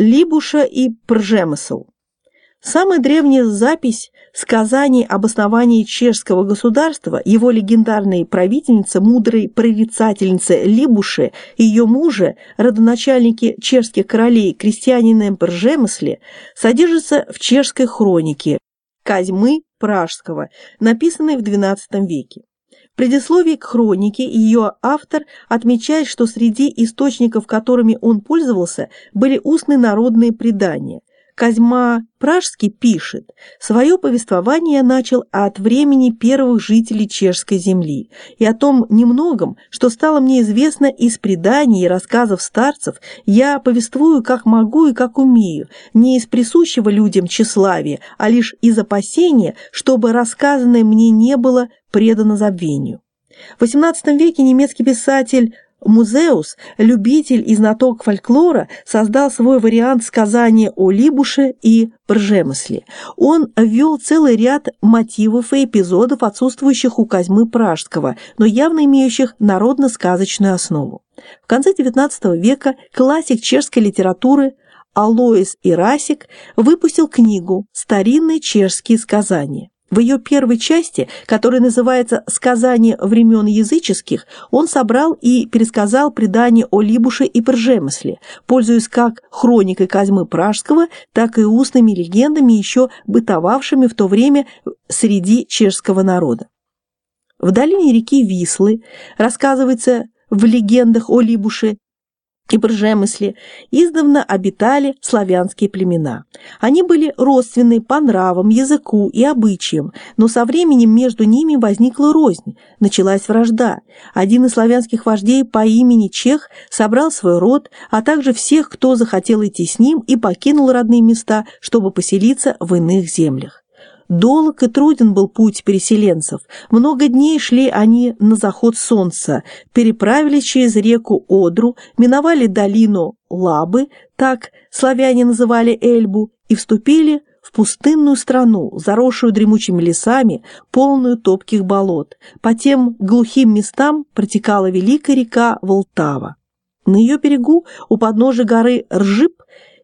Либуша и Пржемысл. Самая древняя запись сказаний об основании чешского государства его легендарной правительницы, мудрой прорицательницы Либуши и ее мужа, родоначальники чешских королей крестьянином Пржемысле, содержится в чешской хронике Козьмы Пражского, написанной в XII веке. Предисловии к хронике ее автор отмечает, что среди источников, которыми он пользовался, были устные народные предания. Козьма Пражский пишет, свое повествование начал от времени первых жителей чешской земли и о том немногом, что стало мне известно из преданий и рассказов старцев, я повествую как могу и как умею, не из присущего людям тщеславия, а лишь из опасения, чтобы рассказанное мне не было предано забвению. В XVIII веке немецкий писатель Музеус, любитель и знаток фольклора, создал свой вариант сказания о Либуше и Пржемысле. Он ввел целый ряд мотивов и эпизодов, отсутствующих у Козьмы Пражского, но явно имеющих народно-сказочную основу. В конце XIX века классик чешской литературы Алоис Ирасик выпустил книгу «Старинные чешские сказания». В ее первой части, которая называется «Сказания времен языческих», он собрал и пересказал предания о Либуше и Пржемысле, пользуясь как хроникой Козьмы Пражского, так и устными легендами, еще бытовавшими в то время среди чешского народа. В долине реки Вислы рассказывается в легендах о Либуше и Бржемысле издавна обитали славянские племена. Они были родственны по нравам, языку и обычаям, но со временем между ними возникла рознь, началась вражда. Один из славянских вождей по имени Чех собрал свой род, а также всех, кто захотел идти с ним и покинул родные места, чтобы поселиться в иных землях. Долг и труден был путь переселенцев. Много дней шли они на заход солнца, переправились через реку Одру, миновали долину Лабы, так славяне называли Эльбу, и вступили в пустынную страну, заросшую дремучими лесами, полную топких болот. По тем глухим местам протекала великая река Волтава. На ее берегу, у подножия горы Ржип,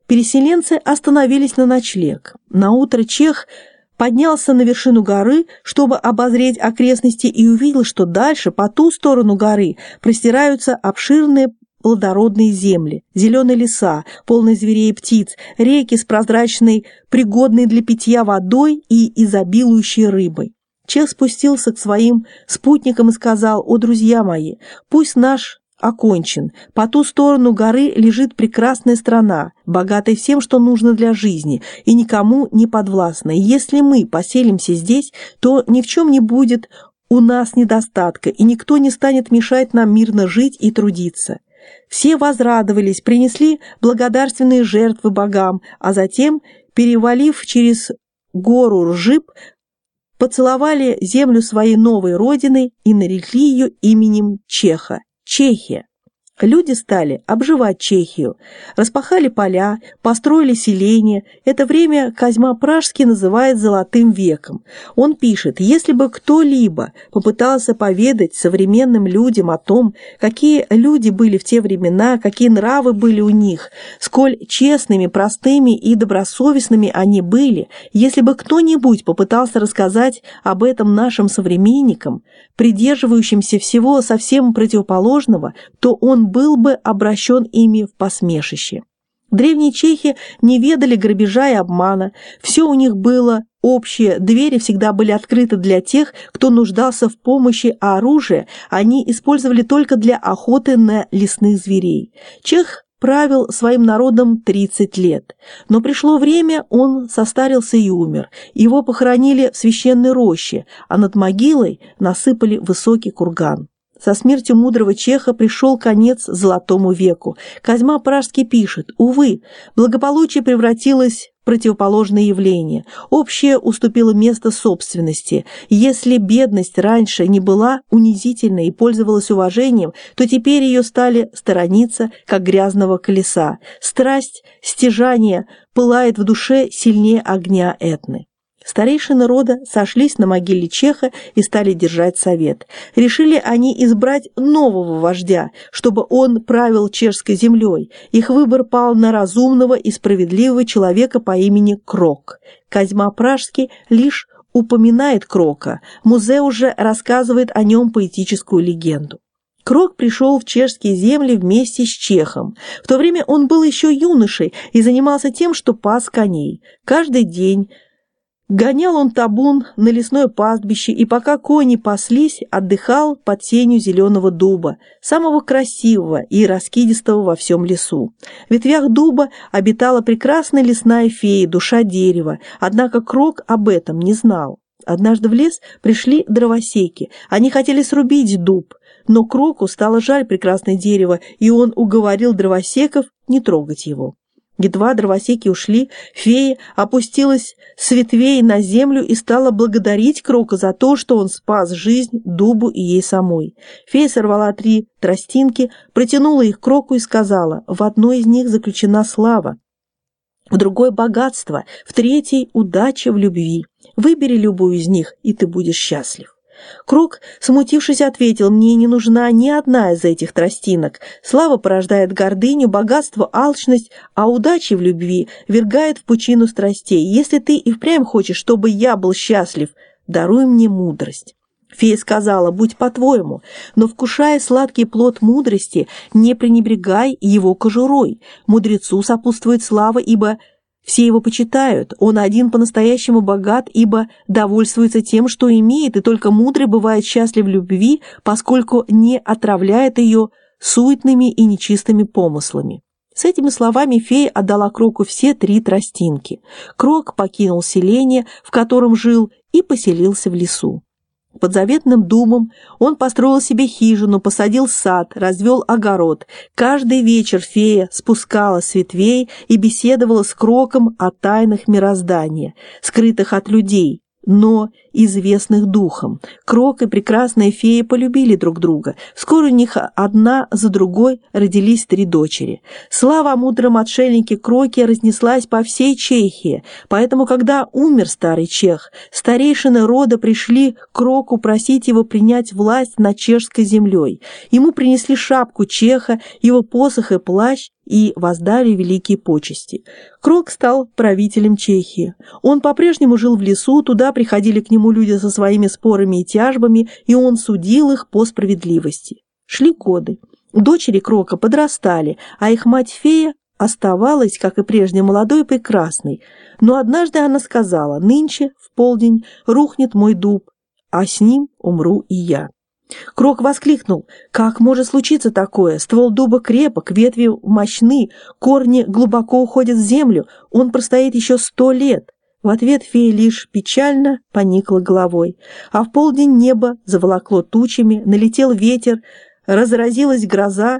переселенцы остановились на ночлег. На утро Чех – поднялся на вершину горы, чтобы обозреть окрестности и увидел, что дальше, по ту сторону горы, простираются обширные плодородные земли, зеленые леса, полные зверей и птиц, реки с прозрачной, пригодной для питья водой и изобилующей рыбой. Чех спустился к своим спутникам и сказал, «О, друзья мои, пусть наш окончен. По ту сторону горы лежит прекрасная страна, богатая всем, что нужно для жизни, и никому не подвластная. Если мы поселимся здесь, то ни в чем не будет у нас недостатка, и никто не станет мешать нам мирно жить и трудиться. Все возрадовались, принесли благодарственные жертвы богам, а затем, перевалив через гору Ржип, поцеловали землю своей новой родины и нарекли ее именем Чеха. Чехия. Люди стали обживать Чехию, распахали поля, построили селения. Это время Козьма Пражский называет «золотым веком». Он пишет, если бы кто-либо попытался поведать современным людям о том, какие люди были в те времена, какие нравы были у них, сколь честными, простыми и добросовестными они были, если бы кто-нибудь попытался рассказать об этом нашим современникам, придерживающимся всего совсем противоположного, то он был бы обращен ими в посмешище. Древние чехи не ведали грабежа и обмана, все у них было общее, двери всегда были открыты для тех, кто нуждался в помощи, а оружие они использовали только для охоты на лесных зверей. Чех правил своим народом 30 лет, но пришло время, он состарился и умер. Его похоронили в священной роще, а над могилой насыпали высокий курган. Со смертью мудрого чеха пришел конец золотому веку. Козьма Пражский пишет, увы, благополучие превратилось в противоположное явление. Общее уступило место собственности. Если бедность раньше не была унизительной и пользовалась уважением, то теперь ее стали сторониться, как грязного колеса. Страсть, стяжание пылает в душе сильнее огня Этны. Старейшины рода сошлись на могиле Чеха и стали держать совет. Решили они избрать нового вождя, чтобы он правил чешской землей. Их выбор пал на разумного и справедливого человека по имени Крок. Козьма Пражский лишь упоминает Крока, музей уже рассказывает о нем поэтическую легенду. Крок пришел в чешские земли вместе с Чехом. В то время он был еще юношей и занимался тем, что пас коней. Каждый день Гонял он табун на лесное пастбище, и пока кони паслись, отдыхал под тенью зеленого дуба, самого красивого и раскидистого во всем лесу. В ветвях дуба обитала прекрасная лесная фея, душа дерева, однако Крок об этом не знал. Однажды в лес пришли дровосеки, они хотели срубить дуб, но Кроку стало жаль прекрасное дерево, и он уговорил дровосеков не трогать его. Едва дровосеки ушли, фея опустилась с ветвей на землю и стала благодарить Крока за то, что он спас жизнь дубу и ей самой. Фея сорвала три тростинки, протянула их Кроку и сказала, в одной из них заключена слава, в другой – богатство, в третьей – удача в любви. Выбери любую из них, и ты будешь счастлив. Круг, смутившись, ответил, «Мне не нужна ни одна из этих тростинок. Слава порождает гордыню, богатство – алчность, а удача в любви вергает в пучину страстей. Если ты и впрямь хочешь, чтобы я был счастлив, даруй мне мудрость». Фея сказала, будь по-твоему, но, вкушая сладкий плод мудрости, не пренебрегай его кожурой. Мудрецу сопутствует слава, ибо все его почитают, он один по-настоящему богат, ибо довольствуется тем, что имеет, и только мудрый бывает счастлив в любви, поскольку не отравляет ее суетными и нечистыми помыслами. С этими словами фея отдала Кроку все три тростинки. Крок покинул селение, в котором жил, и поселился в лесу. Под заветным думом он построил себе хижину, посадил сад, развел огород. Каждый вечер фея спускалась с ветвей и беседовала с Кроком о тайнах мироздания, скрытых от людей, но известных духом. Крок и прекрасная фея полюбили друг друга. Скоро у них одна за другой родились три дочери. Слава о мудром отшельнике Кроке разнеслась по всей Чехии, поэтому, когда умер старый чех, старейшины рода пришли Кроку просить его принять власть над чешской землей. Ему принесли шапку чеха, его посох и плащ, и воздали великие почести. Крок стал правителем Чехии. Он по-прежнему жил в лесу, туда приходили к нему люди со своими спорами и тяжбами, и он судил их по справедливости. Шли годы. Дочери Крока подрастали, а их мать-фея оставалась, как и прежде, молодой и прекрасной. Но однажды она сказала, «Нынче, в полдень, рухнет мой дуб, а с ним умру и я». Крок воскликнул. «Как может случиться такое? Ствол дуба крепок, ветви мощны, корни глубоко уходят в землю, он простоит еще сто лет». В ответ фея лишь печально поникла головой, а в полдень небо заволокло тучами, налетел ветер, разразилась гроза,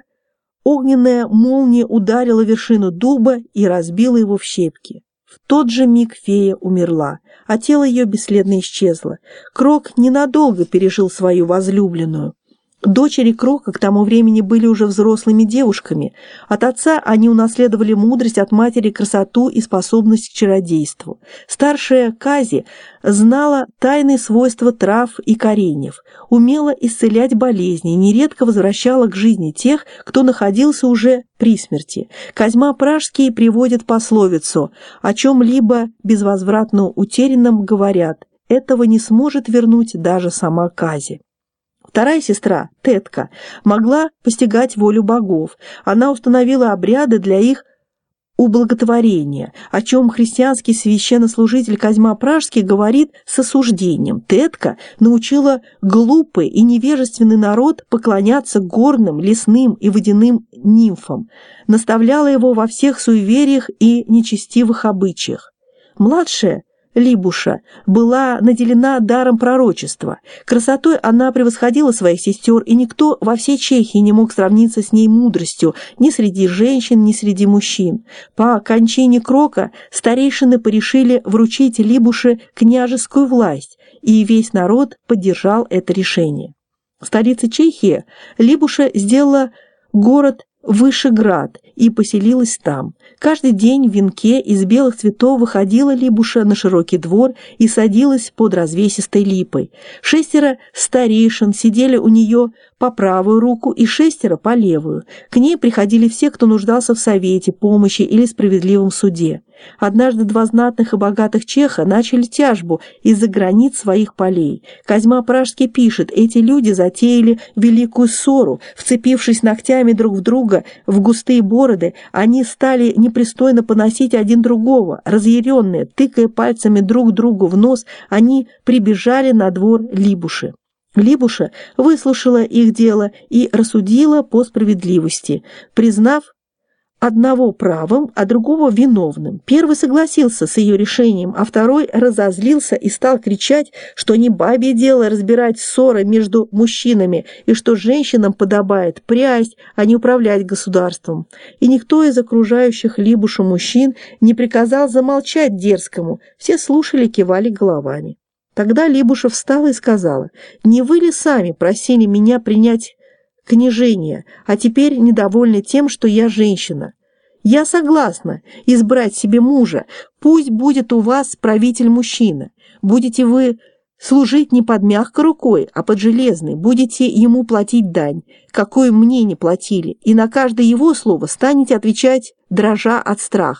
огненная молния ударила вершину дуба и разбила его в щепки. В тот же миг фея умерла, а тело ее бесследно исчезло. Крок ненадолго пережил свою возлюбленную. Дочери Крока к тому времени были уже взрослыми девушками. От отца они унаследовали мудрость, от матери красоту и способность к чародейству. Старшая Кази знала тайные свойства трав и кореньев, умела исцелять болезни и нередко возвращала к жизни тех, кто находился уже при смерти. Козьма Пражский приводит пословицу «О чем-либо безвозвратно утерянном говорят, этого не сможет вернуть даже сама Кази». Вторая сестра, Тетка, могла постигать волю богов. Она установила обряды для их ублаготворения, о чем христианский священнослужитель Козьма Пражский говорит с осуждением. Тетка научила глупый и невежественный народ поклоняться горным, лесным и водяным нимфам, наставляла его во всех суевериях и нечестивых обычаях. Младшая Либуша была наделена даром пророчества. Красотой она превосходила своих сестер, и никто во всей Чехии не мог сравниться с ней мудростью ни среди женщин, ни среди мужчин. По кончине Крока старейшины порешили вручить Либуше княжескую власть, и весь народ поддержал это решение. В столице Чехии Либуша сделала город Вышеград и поселилась там. Каждый день в венке из белых цветов выходила Либуша на широкий двор и садилась под развесистой липой. Шестеро старейшин сидели у нее по правую руку и шестеро по левую. К ней приходили все, кто нуждался в совете, помощи или справедливом суде. Однажды два знатных и богатых чеха начали тяжбу из-за границ своих полей. Козьма Пражский пишет, эти люди затеяли великую ссору, вцепившись ногтями друг в друга в густые бороды, они стали непристойно поносить один другого. Разъяренные, тыкая пальцами друг другу в нос, они прибежали на двор Либуши. Либуша выслушала их дело и рассудила по справедливости, признав одного правым, а другого виновным. Первый согласился с ее решением, а второй разозлился и стал кричать, что не бабе дело разбирать ссоры между мужчинами и что женщинам подобает прясть, а не управлять государством. И никто из окружающих Либушу мужчин не приказал замолчать дерзкому, все слушали, кивали головами. Тогда Либуша встала и сказала, «Не вы ли сами просили меня принять княжение, а теперь недовольны тем, что я женщина? Я согласна избрать себе мужа, пусть будет у вас правитель-мужчина. Будете вы служить не под мягкой рукой, а под железной, будете ему платить дань, какую мне не платили, и на каждое его слово станете отвечать, дрожа от страха.